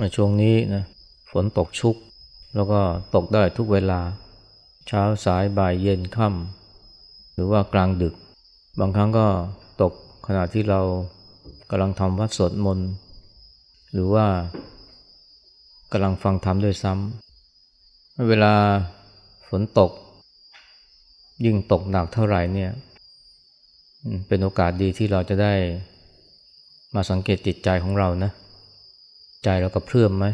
ในช่วงนี้นะฝนตกชุก แล้วก็ตกได้ทุกเวลา เช้าสายบ่ายเย็นค่ำหรือว่ากลางดึก บางครั้งก็ตกขณะที่เรากำลังทำวัดสวดมนต์หรือว่ากำลังฟังธรรมด้วยซ้ำเวลาฝนตก ยิ่งตกหนักเท่าไหร่เนี่ยเป็นโอกาสดีที่เราจะได้มาสังเกตจิตใจของเรานะ ใจเรากระเพื่อมไหม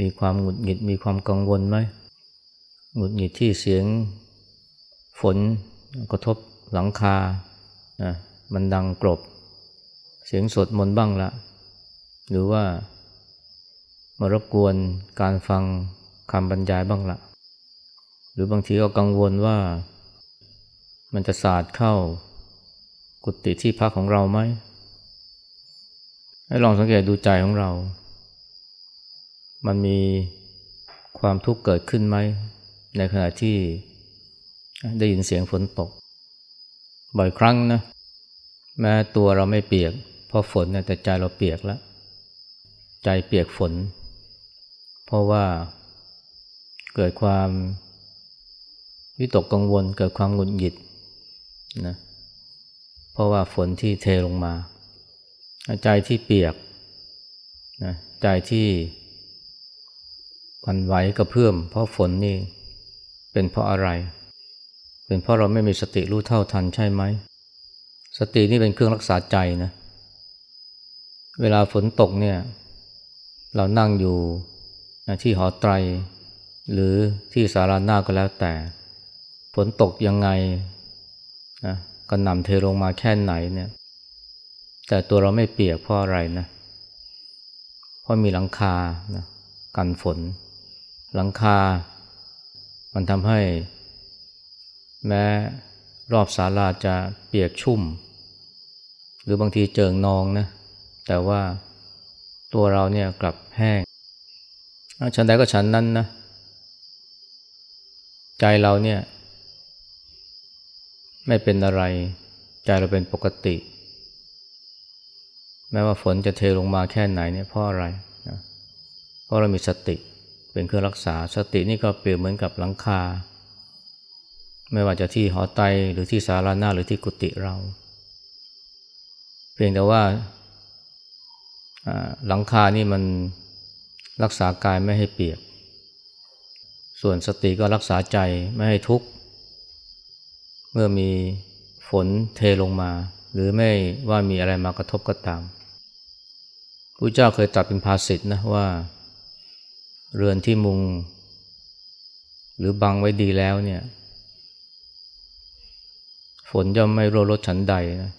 มีความหงุดหงิดมีความกังวลไหมหงุดหงิดที่เสียงฝนกระทบหลังคานะมันดังกรบ เสียงสดมนบ้างละ หรือว่ามารบกวนการฟังคำบรรยายบ้างละ หรือบางทีก็กังวลว่ามันจะสาดเข้า กุฏิที่พักของเราไหม ให้ลองสังเกตดูใจของเรา มันมีความทุกข์เกิดขึ้นไหม ในขณะที่ได้ยินเสียงฝนตก บ่อยครั้งนะ แม้ตัวเราไม่เปียก เพราะฝนนะแต่ใจเราเปียกแล้ว ใจเปียกฝน เพราะว่าเกิดความวิตกกังวลเกิดความหงุดหงิดนะเพราะว่าฝนที่เทลงมา ใจที่เปียกนะใจที่วันไหวกระเพื่อมเพราะฝนนี่เป็นเพราะอะไร เป็นเพราะเราไม่มีสติรู้เท่าทันใช่ไหม สตินี่เป็นเครื่องรักษาใจนะ เวลาฝนตกเนี่ยเรานั่งอยู่นะที่หอไตร หรือที่สาราหน้าก็แล้วแต่ ฝนตกยังไงนะก็นำเทลงมาแค่ไหนเนี่ย แต่ตัวเราไม่เปียกเพราะอะไรนะเพราะมีหลังคานะกันฝน หลังคา มันทำให้ แม้รอบศาลาจะเปียกชุ่ม หรือบางทีเจิงนองนะแต่ว่าตัวเราเนี่ยกลับแห้งฉันใดก็ฉันนั้นนะใจเราเนี่ย ไม่เป็นอะไร ใจเราเป็นปกติ แม้ว่าฝนจะเทลงมาแค่ไหนเนี่ยเพราะอะไรนะเพราะเรามีสติเป็นเครื่องรักษาสตินี่ก็เปรียบเหมือนกับหลังคา ไม่ว่าจะที่หอไตหรือที่สาราหน้าหรือที่กุฏิเรา เพียงแต่ว่าหลังคานี่มันรักษากายไม่ให้เปียก ส่วนสติก็รักษาใจไม่ให้ทุกข์ เมื่อมีฝนเทลงมา หรือไม่ว่ามีอะไรมากระทบก็ตาม พระเจ้าเคยตรัสเป็นภาษิตนะว่า เรือนที่มุง หรือบังไว้ดีแล้วเนี่ย ฝนย่อมไม่รั่วรดฉันใดนะ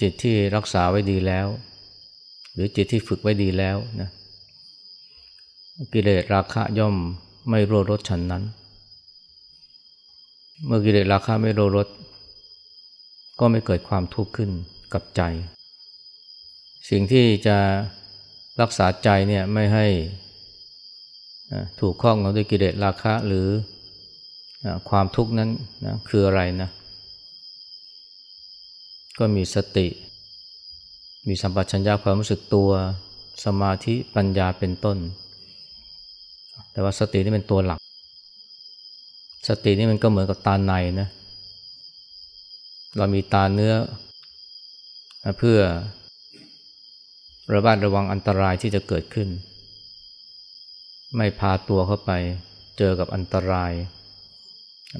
จิตที่รักษาไว้ดีแล้ว หรือจิตที่ฝึกไว้ดีแล้วนะกิเลสราคะย่อมไม่รั่วรดฉันนั้น เมื่อกิเลสราคะไม่รั่วรดก็ไม่เกิดความทุกข์ขึ้นกับใจ สิ่งที่จะรักษาใจเนี่ยไม่ให้ถูกข้องด้วยกิเลสราคะหรือความทุกข์นั้นนะคืออะไรนะ ก็มีสติ มีสัมปชัญญะความรู้สึกตัว สมาธิปัญญาเป็นต้น แต่ว่าสตินี่เป็นตัวหลัก สตินี่มันก็เหมือนกับตาในนะ เรามีตาเนื้อ เพื่อ ระบาดระวังอันตรายที่จะเกิดขึ้น ไม่พาตัวเข้าไปเจอกับอันตราย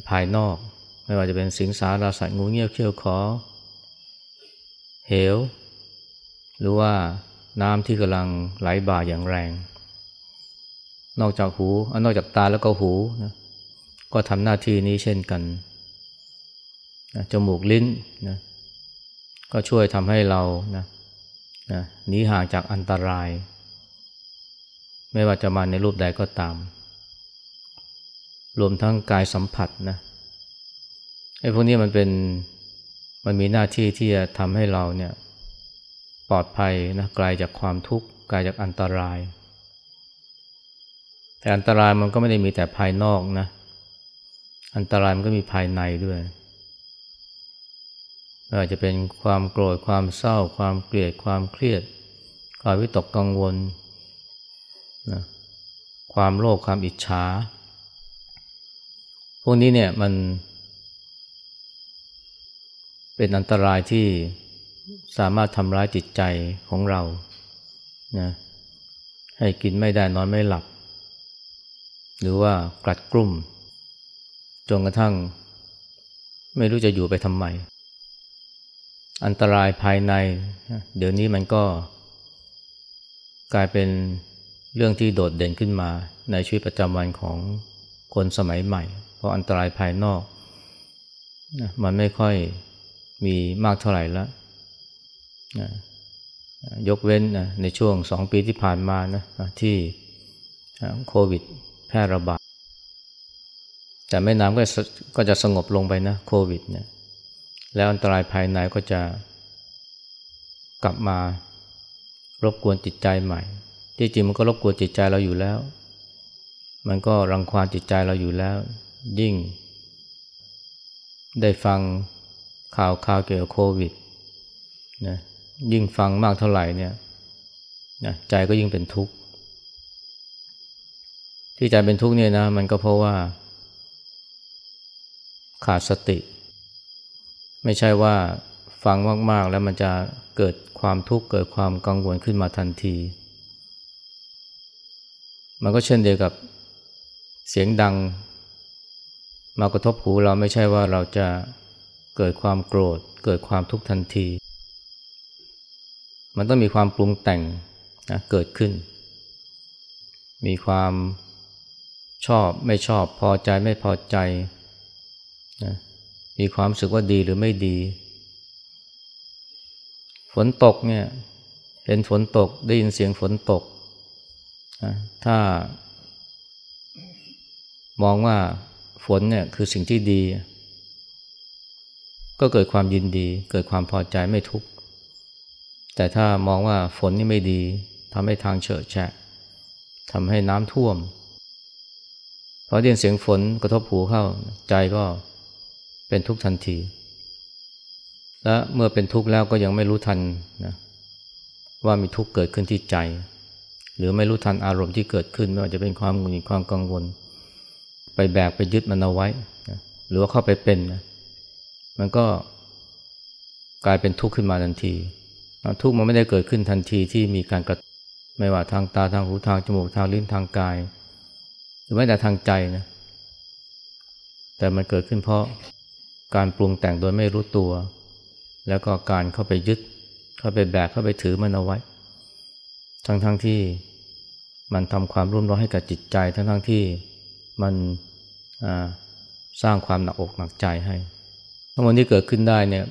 ภายนอก ไม่ว่าจะเป็นสิงสาราสัตว์งูเงี้ยวเขี้ยวขอ เหว หรือว่าน้ำที่กำลังไหลบ่าอย่างแรง นอกจากหูนอกจากตาแล้วก็หูนะก็ทำหน้าที่นี้เช่นกันจมูกลิ้นนะก็ช่วยทำให้เรานะ นะหนีห่างจากอันตราย ไม่ว่าจะมาในรูปใดก็ตาม รวมทั้งกายสัมผัสนะไอ้พวกนี้มันเป็นมันมีหน้าที่ที่จะทำให้เราเนี่ยปลอดภัยนะไกลาจากความทุกข์ไกลาจากอันตราย แต่อันตรายมันก็ไม่ได้มีแต่ภายนอกนะ อันตรายมันก็มีภายในด้วย อาจจะเป็นความโกรธความเศร้า ความเกลียดความเครียด ความวิตกกังวลนะความโลภความอิจฉา พวกนี้เนี่ยมัน เป็นอันตรายที่สามารถทำร้ายจิตใจของเรานะให้กินไม่ได้นอนไม่หลับ หรือว่ากลัดกลุ่มจนกระทั่ง ไม่รู้จะอยู่ไปทำไม อันตรายภายใน เดี๋ยวนี้มันก็ กลายเป็นเรื่องที่โดดเด่นขึ้นมา ในชีวิตประจำวันของคนสมัยใหม่ เพราะอันตรายภายนอก มันไม่ค่อยมีมากเท่าไหร่แล้วยกเว้นในช่วงสองปีที่ผ่านมานะที่โควิดแพร่ระบาดแต่ไม่นานก็ก็จะสงบลงไปนะโควิดเนี่ย แล้วอันตรายภายในก็จะกลับมารบกวนจิตใจใหม่ ที่จริงมันก็รบกวนจิตใจเราอยู่แล้ว มันก็รังควานจิตใจเราอยู่แล้ว ยิ่ง ได้ฟังข่าวข่าวเกี่ยวกับโควิดนะยิ่งฟังมากเท่าไหร่เนี่ยนะใจก็ยิ่งเป็นทุกข์ ที่ใจเป็นทุกข์เนี่ยนะ มันก็เพราะว่า ขาดสติ ไม่ใช่ว่าฟังมากๆแล้วมันจะเกิดความทุกข์เกิดความกังวลขึ้นมาทันที มันก็เช่นเดียวกับเสียงดัง มากระทบหูเราไม่ใช่ว่าเราจะเกิดความโกรธ เกิดความทุกข์ทันที มันต้องมีความปรุงแต่งนะเกิดขึ้น มีความชอบไม่ชอบพอใจไม่พอใจนะ มีความรู้สึกว่าดีหรือไม่ดี ฝนตกเนี่ยเห็นฝนตกได้ยินเสียงฝนตก ถ้ามองว่าฝนเนี่ยคือสิ่งที่ดี ก็เกิดความยินดี เกิดความพอใจไม่ทุกข์แต่ถ้ามองว่าฝนนี่ไม่ดีทำให้ทางเฉอะแฉะทำให้น้ำท่วมพอได้ยินเสียงฝนกระทบหูเข้าใจก็ เป็นทุกข์ทันที และเมื่อเป็นทุกข์แล้วก็ยังไม่รู้ทันนะว่ามีทุกข์เกิดขึ้นที่ใจ หรือไม่รู้ทันอารมณ์ที่เกิดขึ้น ไม่ว่าจะเป็นความหงุดหงิดความกังวล ไปแบกไปยึดมันเอาไว้นะหรือว่าเข้าไปเป็นนะมันก็กลายเป็นทุกข์ขึ้นมาทันที ทุกข์มันไม่ได้เกิดขึ้นทันทีที่มีการกระไม่ว่าทางตาทางหูทางจมูกทางลิ้นทางกาย หรือแม้แต่ทางใจนะแต่มันเกิดขึ้นเพราะ การปรุงแต่งโดยไม่รู้ตัว แล้วก็การเข้าไปยึด เข้าไปแบกเข้าไปถือมันเอาไว้ ทั้งๆทที่มันทำความรุ่มร้อนให้กับจิตใจ ทั้งๆทที่มันสร้างความหนักอกหนักใจให้ทั้งหมดที่เกิดขึ้นได้เนี่ย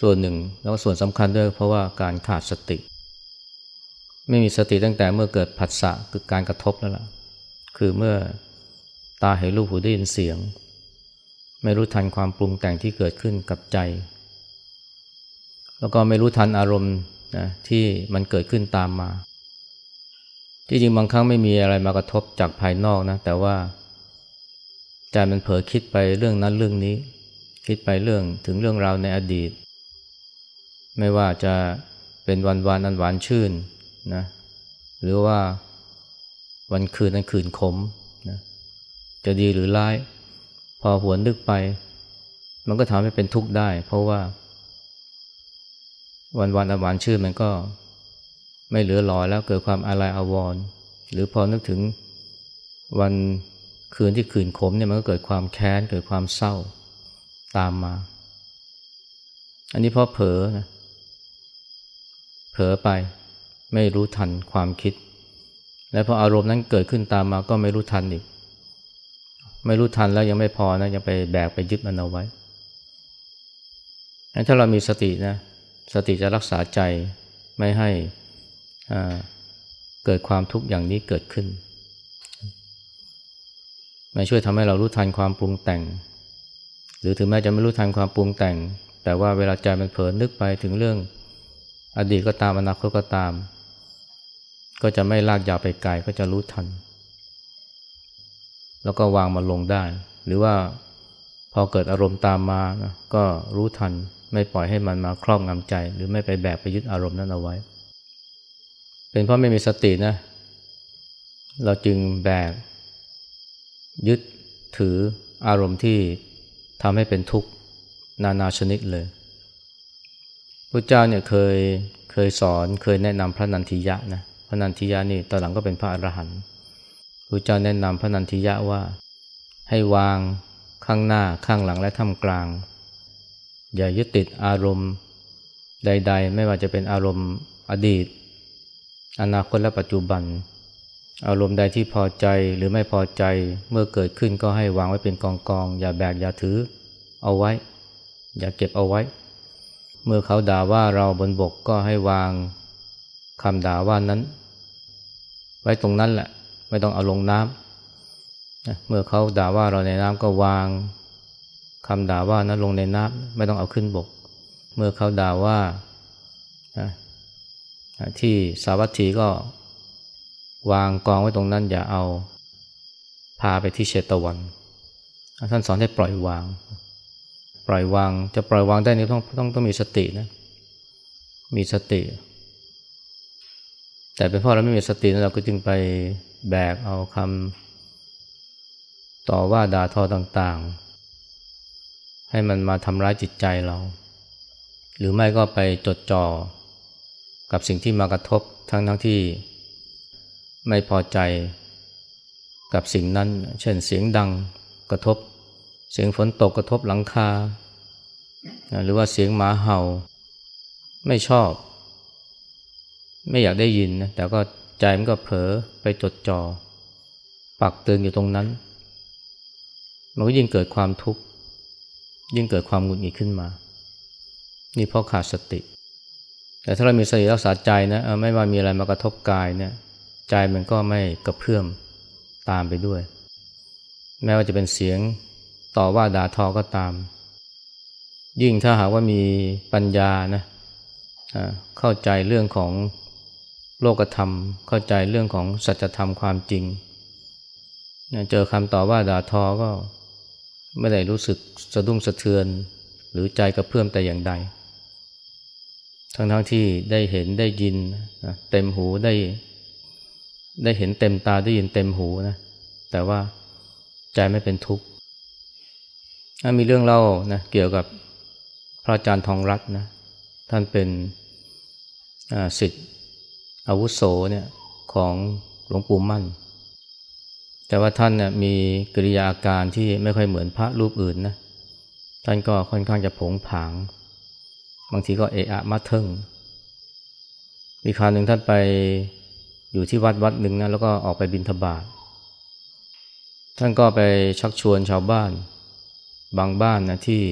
ส่วนหนึ่งแล้วก็ส่วนสำคัญด้วยเพราะว่าการขาดสติ ไม่มีสติตั้งแต่เมื่อเกิดผัสสะคือการกระทบแล้วล่ะคือเมื่อตาเห็นรูปหูได้ยินเสียง ไม่รู้ทันความปรุงแต่งที่เกิดขึ้นกับใจ แล้วก็ไม่รู้ทันอารมณ์นะที่มันเกิดขึ้นตามมา ที่จริงบางครั้งไม่มีอะไรมากระทบจากภายนอกนะ แต่ว่าใจมันเผลอคิดไปเรื่องนั้นเรื่องนี้ คิดไปเรื่องถึงเรื่องราวในอดีต ไม่ว่าจะเป็นวันวานอันหวานชื่นนะหรือว่าวันคืนนั้นคืนขมนะจะดีหรือร้าย พอหวนนึกไป มันก็ทำให้เป็นทุกข์ได้ เพราะว่า วันวันอวานชื่นมันก็ไม่เหลือหลอแล้วเกิดความอาลัยอาวรณ์หรือพอนึกถึงวันคืนที่คืนขมเนี่ยมันก็เกิดความแค้นเกิดความเศร้าตามมา อันนี้เพราะเผลอนะเผลอไปไม่รู้ทันความคิด และพออารมณ์นั้นเกิดขึ้นตามมาก็ไม่รู้ทันอีก ไม่รู้ทันแล้วยังไม่พอนะยังไปแบกไปยึดมันเอาไว้ ถ้าเรามีสตินะ สติจะรักษาใจไม่ให้เกิดความทุกข์อย่างนี้เกิดขึ้นมาช่วยทำให้เรารู้ทันความปรุงแต่ง หรือถึงแม้จะไม่รู้ทันความปรุงแต่ง แต่ว่าเวลาใจมันเผลอนึกไปถึงเรื่องอดีตก็ตามอนาคตก็ตาม ก็จะไม่ลากยาวไปไกลก็จะรู้ทัน แล้วก็วางมันลงได้ หรือว่าพอเกิดอารมณ์ตามมานะก็รู้ทันไม่ปล่อยให้มันมาครอบงำใจ หรือไม่ไปแบกไปยึดอารมณ์นั้นเอาไว้ เป็นเพราะไม่มีสตินะ เราจึงแบก ยึดถืออารมณ์ที่ทำให้เป็นทุกข์นานาชนิดเลยพระเจ้าเนี่ยเคยเคยสอนเคยแนะนำพระนันทิยะนะพระนันทิยะนี่ตอนหลังก็เป็นพระอรหันต์ พระเจ้าแนะนำพระนันทิยะว่า ให้วางข้างหน้าข้างหลังและท่ามกลาง อย่ายึดติดอารมณ์ใด ๆ ไม่ว่าจะเป็นอารมณ์อดีต อนาคตและปัจจุบัน อารมณ์ใดที่พอใจหรือไม่พอใจเมื่อเกิดขึ้นก็ให้วางไว้เป็นกองกองอย่าแบกอย่าถือ เอาไว้ อย่าเก็บเอาไว้ เมื่อเขาด่าว่าเราบนบกก็ให้วางคำด่าว่านั้น ไว้ตรงนั้นแหละ ไม่ต้องเอาลงน้ำเมื่อเขาด่าว่าเราในน้ำก็วางคำด่าว่านั้นลงในน้ำไม่ต้องเอาขึ้นบก เมื่อเขาด่าว่าที่สาวัตถีก็วางกองไว้ตรงนั้น อย่าเอาพาไปที่เชตวัน ท่านสอนให้ปล่อยวาง ปล่อยวางจะปล่อยวางได้นี่ต้องต้องต้องมีสตินะ มีสติ แต่เป็นเพราะเราไม่มีสติเราก็จึงไป แบกเอาคำต่อว่าด่าทอต่างๆ ให้มันมาทำร้ายจิตใจเรา หรือไม่ก็ไปจดจ่อกับสิ่งที่มากระทบทั้งทั้งที่ไม่พอใจกับสิ่งนั้น เช่นเสียงดังกระทบ เสียงฝนตกกระทบหลังคา หรือว่าเสียงหมาเห่า ไม่ชอบ ไม่อยากได้ยินนะแต่ก็ ใจมันก็เผลอไปจดจอ่อปักเตือนอยู่ตรงนั้น มันก็ยิ่งเกิดความทุกข์ ยิ่งเกิดความหงุดหงิดขึ้นมา นี่เพราะขาดสติ แต่ถ้าเรามีสติรักษาใจนะไม่ว่ามีอะไรมากระทบกายเนี่ยใจมันก็ไม่กระเพื่อมตามไปด้วย แม้ว่าจะเป็นเสียงต่อว่าด่าทอก็ตาม ยิ่งถ้าหากว่ามีปัญญานะเข้าใจเรื่องของ โลกธรรมเข้าใจเรื่องของสัจธรรมความจริง เจอคำต่อว่าด่าทอก็ไม่ได้รู้สึกสะดุ้งสะเทือนหรือใจกระเพื่อมแต่อย่างใด ทั้งๆทที่ได้เห็นได้ยินเต็มหูได้ได้เห็นเต็มตาได้ยินเต็มหูนะแต่ว่าใจไม่เป็นทุกข์มีเรื่องเล่านะเกี่ยวกับพระอาจารย์ทองรัตน์นะท่านเป็นสิทธิ์ อาวุโสเนี่ยของหลวงปู่มั่น แต่ว่าท่านเนี่ยมีกิริยาการที่ไม่ค่อยเหมือนพระรูปอื่นนะ ท่านก็ค่อนข้างจะผงผาง บางทีก็เอะอะมาเทิงมีคราวหนึ่งท่านไปอยู่ที่วัดวัดหนึ่งนะแล้วก็ออกไปบินทบาทท่านก็ไปชักชวนชาวบ้าน บางบ้านนะที่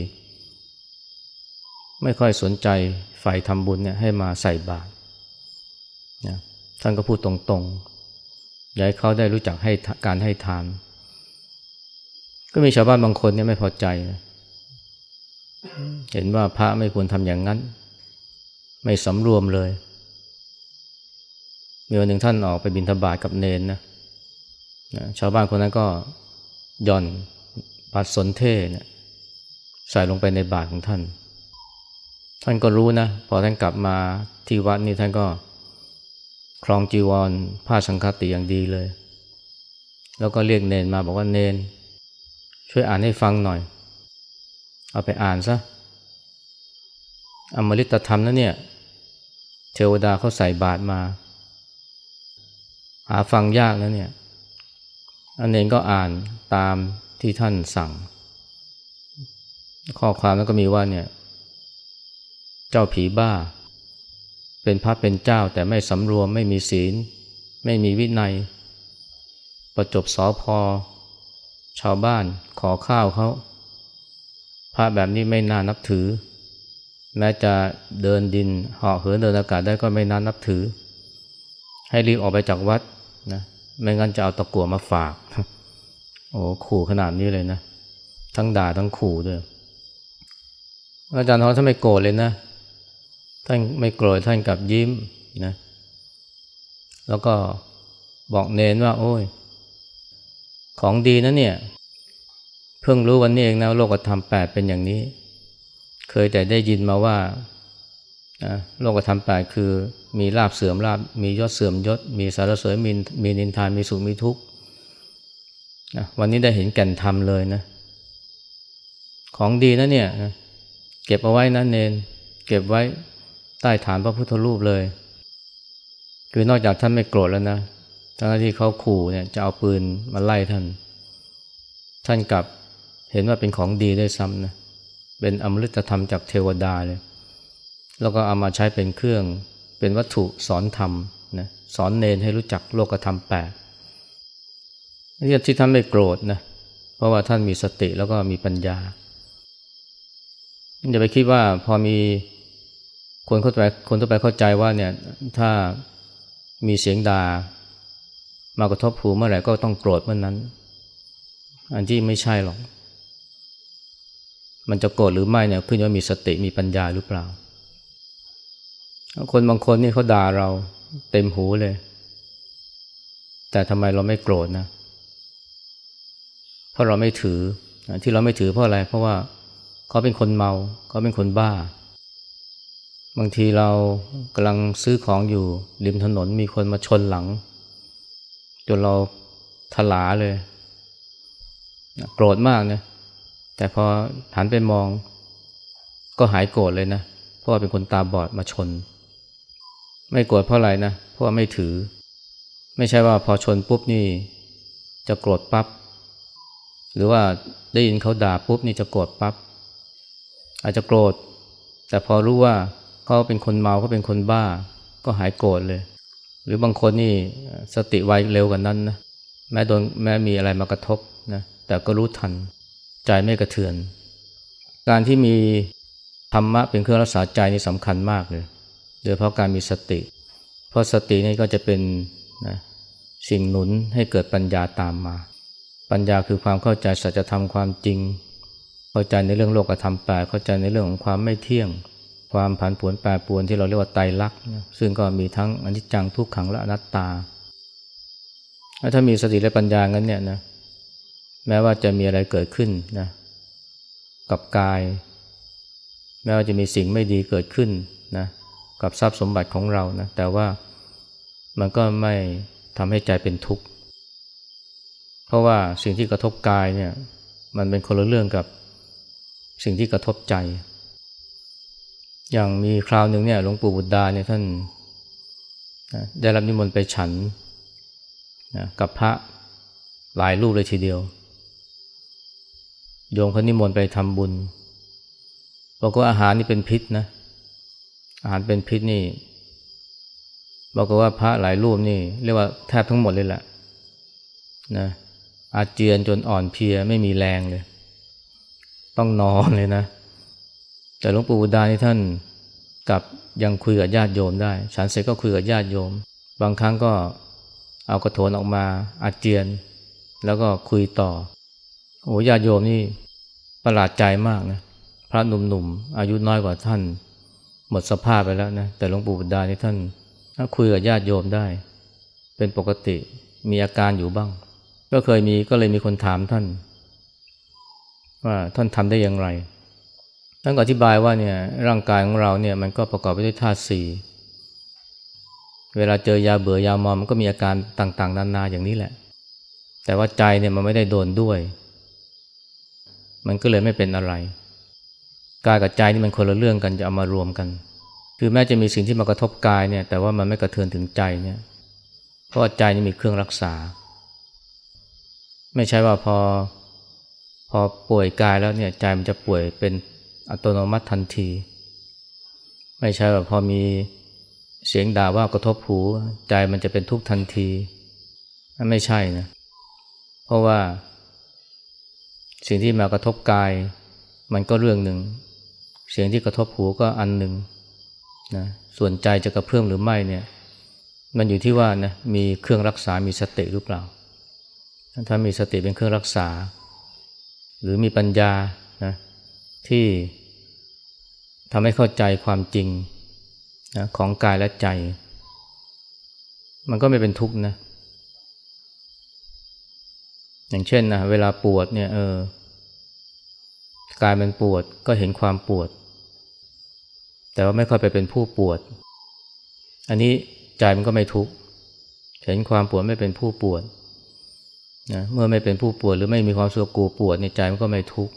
ไม่ค่อยสนใจฝ่ายทำบุญเนี่ยให้มาใส่บาตร นะท่านก็พูดตรงๆอยากให้เขาได้รู้จักให้การให้ทาน ก็มีชาวบ้านบางคนเนี่ยไม่พอใจนะเห็นว่าพระไม่ควรทำอย่างนั้น ไม่สำรวมเลย มีวันหนึ่งท่านออกไปบินทบาทกับเนนนะชาวบ้านคนนั้นก็ย่อนปัดสนเทนี่ยใส่ลงไปในบาทของท่าน ท่านก็รู้นะ พอท่านกลับมาที่วัดนี่ท่านก็ คลองจีวรผ้าสังฆติอย่างดีเลย แล้วก็เรียกเนนมาบอกว่าเนน ช่วยอ่านให้ฟังหน่อย เอาไปอ่านซะอมฤตธรรมนะเนี่ย เทวดาเขาใส่บาทมา หาฟังยากแล้วเนี่ยอันเองก็อ่านตามที่ท่านสั่ง ข้อความแล้วก็มีว่าเนี่ย เจ้าผีบ้า เป็นพระเป็นเจ้าแต่ไม่สำรวมไม่มีศีล ไม่มีวินัย ประจบสอพอ ชาวบ้านขอข้าวเขาพระแบบนี้ไม่น่านับถือ แม้จะเดินดินเหาะเหินเดินอากาศได้ก็ไม่น่านับถือ ให้รีบออกไปจากวัดนะไม่งั้นจะเอาตะกั่วมาฝาก โอ้ขู่ขนาดนี้เลยนะ ทั้งด่าทั้งขู่ด้วยอาจารย์ทอท่านไม่โกรธเลยนะ ท่านไม่โกรธท่านกับยิ้มนะแล้วก็บอกเนนว่า โอ้ย ของดีนะเนี่ย เพิ่งรู้วันนี้เองนะโลกธรรมแปดเป็นอย่างนี้ เคยแต่ได้ยินมาว่าโลกธรรมแปดคือมีลาบเสื่อมลาบมียศเสื่อมยศ มีสารเสริญมีมีนินทานมีสุขมีทุกข์นะวันนี้ได้เห็นแก่นธรรมเลยนะ ของดีนะเนี่ย เก็บเอาไว้นะเนน เก็บไว้ ใต้ฐานพระพุทธรูปเลย คือนอกจากท่านไม่โกรธแล้วนะทั้งที่เขาขู่เนี่ยจะเอาปืนมาไล่ท่าน ท่านกลับเห็นว่าเป็นของดีด้วยซ้ำนะเป็นอมฤตธรรมจากเทวดาเลย แล้วก็เอามาใช้เป็นเครื่องเป็นวัตถุสอนธรรมนะสอนเนนให้รู้จักโลกธรรมแปดนี่ที่ท่านไม่โกรธนะเพราะว่าท่านมีสติแล้วก็มีปัญญาอย่าไปคิดว่าพอมี คนเข้าไปคนทั่วไปเข้าใจว่าเนี่ยถ้ามีเสียงด่ามากระทบหูเมื่อไหร่ก็ต้องโกรธเมื่อนนั้น อันที่ไม่ใช่หรอก มันจะโกรธหรือไม่เนี่ยขึ้นอยู่ว่ามีสติมีปัญญาหรือเปล่า คนบางคนนี่เขาด่าเราเต็มหูเลย แต่ทำไมเราไม่โกรธนะ เพราะเราไม่ถือที่เราไม่ถือเพราะอะไร เพราะว่าเขาเป็นคนเมาเขาเป็นคนบ้า บางทีเรากำลังซื้อของอยู่ริมถนนมีคนมาชนหลัง จนเราทลาเลยโกรธมากนะแต่พอหันไปมองก็หายโกรธเลยนะ เพราะว่าเป็นคนตาบอดมาชน ไม่โกรธเพราะอะไรนะ เพราะว่าไม่ถือ ไม่ใช่ว่าพอชนปุ๊บนี่จะโกรธปับ๊บหรือว่าได้ยินเขาด่าปุ๊บนี่จะโกรธปับ๊บอาจจะโกรธ แต่พอรู้ว่า เขาเป็นคนเมาเขาเป็นคนบ้า ก็หายโกรธเลย หรือบางคนนี่สติไวเร็วกว่านั้นนะแม้โดนแม้มีอะไรมากระทบนะแต่ก็รู้ทันใจไม่กระเทือน การที่มีธรรมะเป็นเครื่องรักษาใจนี่สำคัญมากเลยโดยเพราะการมีสติ เพราะสตินี่ก็จะเป็นนะสิ่งหนุนให้เกิดปัญญาตามมา ปัญญาคือความเข้าใจสัจธรรมความจริง เข้าใจในเรื่องโลกธรรมแปดเข้าใจในเรื่องของความไม่เที่ยง ความผันผวนแปรปรวนที่เราเรียกว่าไตรลักษณ์ซึ่งก็มีทั้งอนิจจังทุกขังและอนัตตา ถ้ามีสติและปัญญางั้นเนี่ยนะแม้ว่าจะมีอะไรเกิดขึ้นนะกับกาย แม้ว่าจะมีสิ่งไม่ดีเกิดขึ้นนะกับทรัพย์สมบัติของเรานะแต่ว่ามันก็ไม่ทำให้ใจเป็นทุกข์ เพราะว่าสิ่งที่กระทบกายเนี่ยมันเป็นคนละเรื่องกับสิ่งที่กระทบใจ อย่างมีคราวหนึ่งเนี่ยหลวงปู่บุตรดาเนี่ยท่านได้รับนิมนต์ไปฉันนะกับพระหลายรูปเลยทีเดียว โยมเขานิมนต์ไปทำบุญบอกว่าอาหารนี่เป็นพิษนะ อาหารเป็นพิษนี่บอกว่าพระหลายรูปนี่ เรียกว่าแทบทั้งหมดเลยแหละนะอาเจียนจนอ่อนเพลียไม่มีแรงเลย ต้องนอนเลยนะ แต่หลวงปู่บุดานี่ท่านกับยังคุยกับญาติโยมได้ ฉันเสร็จก็คุยกับญาติโยม บางครั้งก็เอากระโถนออกมาอาเจียน แล้วก็คุยต่อโอ้ญาติโยมนี่ประหลาดใจมากนะพระหนุ่มๆอายุน้อยกว่าท่าน หมดสภาพไปแล้วนะแต่หลวงปู่บุดานี่ท่านถ้าคุยกับญาติโยมได้ เป็นปกติมีอาการอยู่บ้าง ก็เคยมีก็เลยมีคนถามท่าน ว่าท่านทำได้อย่างไร ท่านก็อธิบายว่าเนี่ยร่างกายของเราเนี่ยมันก็ประกอบไปด้วยธาตุสี่เวลาเจอยาเบื่อยามอมมันก็มีอาการต่างๆ นานาอย่างนี้แหละ แต่ว่าใจเนี่ยมันไม่ได้โดนด้วย มันก็เลยไม่เป็นอะไร กายกับใจนี่มันคนละเรื่องกันจะเอามารวมกัน คือแม้จะมีสิ่งที่มากระทบกายเนี่ยแต่ว่ามันไม่กระเทือนถึงใจเนี่ย เพราะใจนี่มีเครื่องรักษา ไม่ใช่ว่าพอพอป่วยกายแล้วเนี่ยใจมันจะป่วยเป็น อัตโนมัติทันที ไม่ใช่แบบพอมีเสียงด่าว่ากระทบหูใจมันจะเป็นทุกข์ทันที ไม่ใช่นะ เพราะว่า สิ่งที่มากระทบกาย มันก็เรื่องหนึ่ง เสียงที่กระทบหูก็อันหนึ่งนะส่วนใจจะกระเพื่อมหรือไม่เนี่ย มันอยู่ที่ว่านะมีเครื่องรักษา มีสติหรือเปล่า ถ้ามีสติเป็นเครื่องรักษา หรือมีปัญญา ที่ทำให้เข้าใจความจริงนะของกายและใจ มันก็ไม่เป็นทุกข์นะ อย่างเช่นนะเวลาปวดเนี่ยเออกายมันปวดก็เห็นความปวด แต่ว่าไม่ค่อยไปเป็นผู้ปวด อันนี้ใจมันก็ไม่ทุกข์เห็นความปวดไม่เป็นผู้ปวดนะเมื่อไม่เป็นผู้ปวดหรือไม่มีความสุขกูปวดในใจมันก็ไม่ทุกข์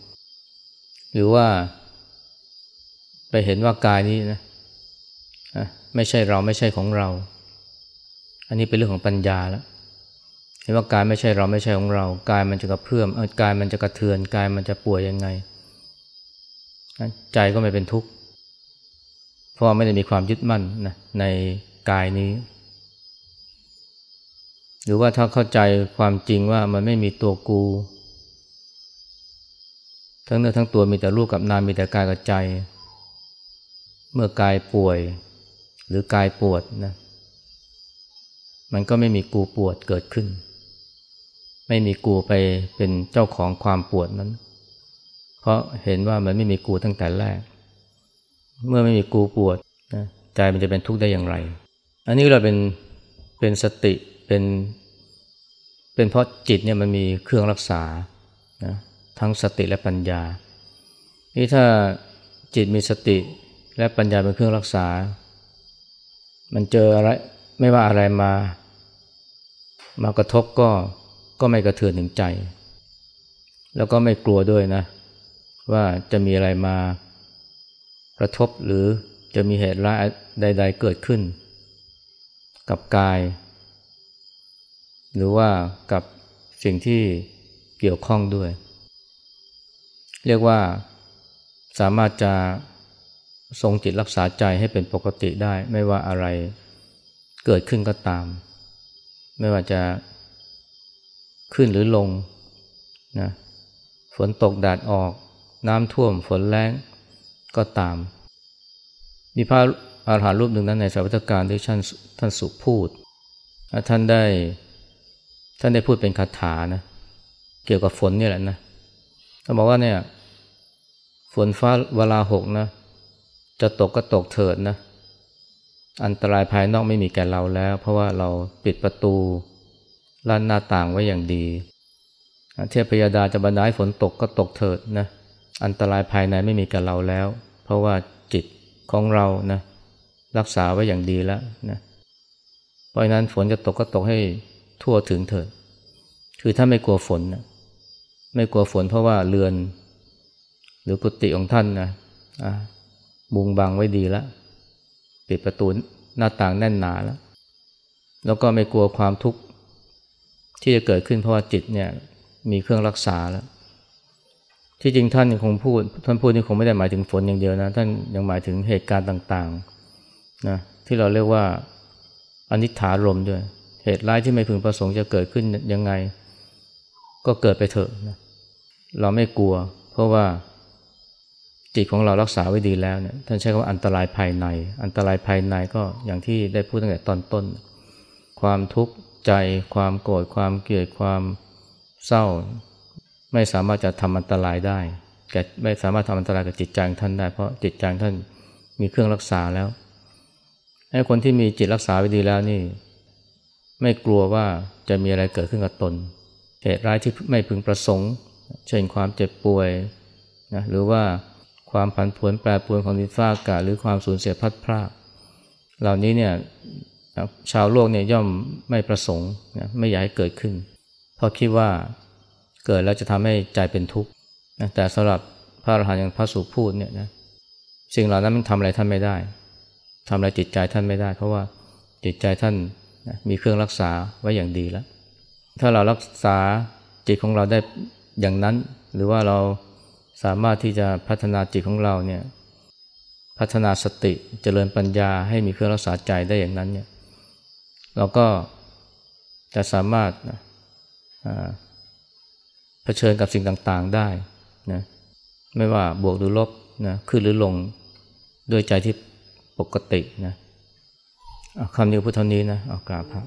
หรือว่า ไปเห็นว่ากายนี้นะไม่ใช่เราไม่ใช่ของเรา อันนี้เป็นเรื่องของปัญญาแล้วเห็นว่ากายไม่ใช่เราไม่ใช่ของเรา กายมันจะกระเพื่อมกายมันจะกระเทือน กายมันจะป่วยยังไง ใจก็ไม่เป็นทุกข์เพราะไม่ได้มีความยึดมั่นนะในกายนี้ หรือว่าถ้าเข้าใจความจริงว่ามันไม่มีตัวกู ทั้งเนื้อทั้งตัวมีแต่รูปกับนามมีแต่กายกับใจ เมื่อกายป่วย หรือกายปวดนะมันก็ไม่มีกูปวดเกิดขึ้น ไม่มีกูไปเป็นเจ้าของความปวดนั้น เพราะเห็นว่ามันไม่มีกูตั้งแต่แรก เมื่อไม่มีกูปวดนะใจมันจะเป็นทุกข์ได้อย่างไร อันนี้เราเป็นเป็นสติเป็นเป็นเพราะจิตเนี่ยมันมีเครื่องรักษานะ ทั้งสติและปัญญา นี่ถ้าจิตมีสติและปัญญาเป็นเครื่องรักษา มันเจออะไรไม่ว่าอะไรมา มากระทบก็ก็ไม่กระเทือนถึงใจ แล้วก็ไม่กลัวด้วยนะ ว่าจะมีอะไรมากระทบหรือจะมีเหตุร้ายใด ๆ เกิดขึ้น กับกาย หรือว่ากับสิ่งที่เกี่ยวข้องด้วย เรียกว่าสามารถจะทรงจิตรักษาใจให้เป็นปกติได้ ไม่ว่าอะไรเกิดขึ้นก็ตาม ไม่ว่าจะขึ้นหรือลงนะฝนตกแดดออก น้ำท่วมฝนแรงก็ตาม มีพระอาหารรูปหนึ่งนั้นในสาวัตการที่ท่านท่านสุพูด ท่านได้ท่านได้พูดเป็นคาถานะเกี่ยวกับฝนนี่แหละนะท่านบอกว่าเนี่ย ฝนฟ้าเวลาหกนะ จะตกก็ตกเถิดนะ อันตรายภายนอกไม่มีแก่เราแล้ว เพราะว่าเราปิดประตูลั่นหน้าต่างไว้อย่างดี เทพยดาจะบรรดาให้ฝนตกก็ตกเถิดนะ อันตรายภายในไม่มีแกับเราแล้ว เพราะว่าจิตของเรานะรักษาไว้อย่างดีแล้วนะเพราะนั้นฝนจะตกก็ตกให้ทั่วถึงเถิด คือถ้าไม่กลัวฝนนะไม่กลัวฝนเพราะว่าเรือน หรือกุฏิของท่านนะมุงบังไว้ดีแล้วปิดประตูหน้าต่างแน่นหนาแล้ว แล้วก็ไม่กลัวความทุกข์ที่จะเกิดขึ้นเพราะว่าจิตเนี่ยมีเครื่องรักษาแล้ว ที่จริงท่านคงพูด ท่านพูดนี่คงไม่ได้หมายถึงฝนอย่างเดียวนะ ท่านยังหมายถึงเหตุการณ์ต่างๆนะที่เราเรียกว่าอนิถารมด้วย เหตุร้ายที่ไม่พึงประสงค์จะเกิดขึ้นยังไง ก็เกิดไปเถอะนะเราไม่กลัว เพราะว่า จิตของเรารักษาไว้ดีแล้วเนี่ยท่านใช้คำว่าอันตรายภายใน อันตรายภายในก็อย่างที่ได้พูดตั้งแต่ตอนต้น ความทุกข์ใจ ความโกรธความเกลียดความเศร้า ไม่สามารถจะทำอันตรายได้แกไม่สามารถทำอันตรายกับจิตใจท่านได้ เพราะจิตใจท่านมีเครื่องรักษาแล้วไอ้คนที่มีจิตรักษาไว้ดีแล้วนี่ ไม่กลัวว่าจะมีอะไรเกิดขึ้นกับตนเหตุร้ายที่ไม่พึงประสงค์ เช่นความเจ็บป่วยนะหรือว่า ความผันผวนแปรปรวนของดินฟ้าอากาศหรือความสูญเสียพัดพรากเหล่านี้เนี่ยชาวโลกเนี่ยย่อมไม่ประสงค์นะไม่อยากให้เกิดขึ้น เพราะคิดว่าเกิดแล้วจะทำให้ใจเป็นทุกข์นะแต่สำหรับพระอรหันต์อย่างพระสุพูดเนี่ยนะสิ่งเหล่านั้นมันทำอะไรท่านไม่ได้ทำอะไรจิตใจท่านไม่ได้ เพราะว่าจิตใจท่านนะมีเครื่องรักษาไว้อย่างดีแล้ว ถ้าเรารักษาจิตของเราได้อย่างนั้น หรือว่าเรา สามารถที่จะพัฒนาจิตของเราเนี่ยพัฒนาสติเจริญปัญญาให้มีเครื่องรักษาใจได้อย่างนั้นเนี่ยเราก็จะสามารถนะเผชิญกับสิ่งต่างๆได้นะไม่ว่าบวกหรือลบนะขึ้นหรือลงด้วยใจที่ปกตินะคำนี้พุทธนี้นะอากาศพระ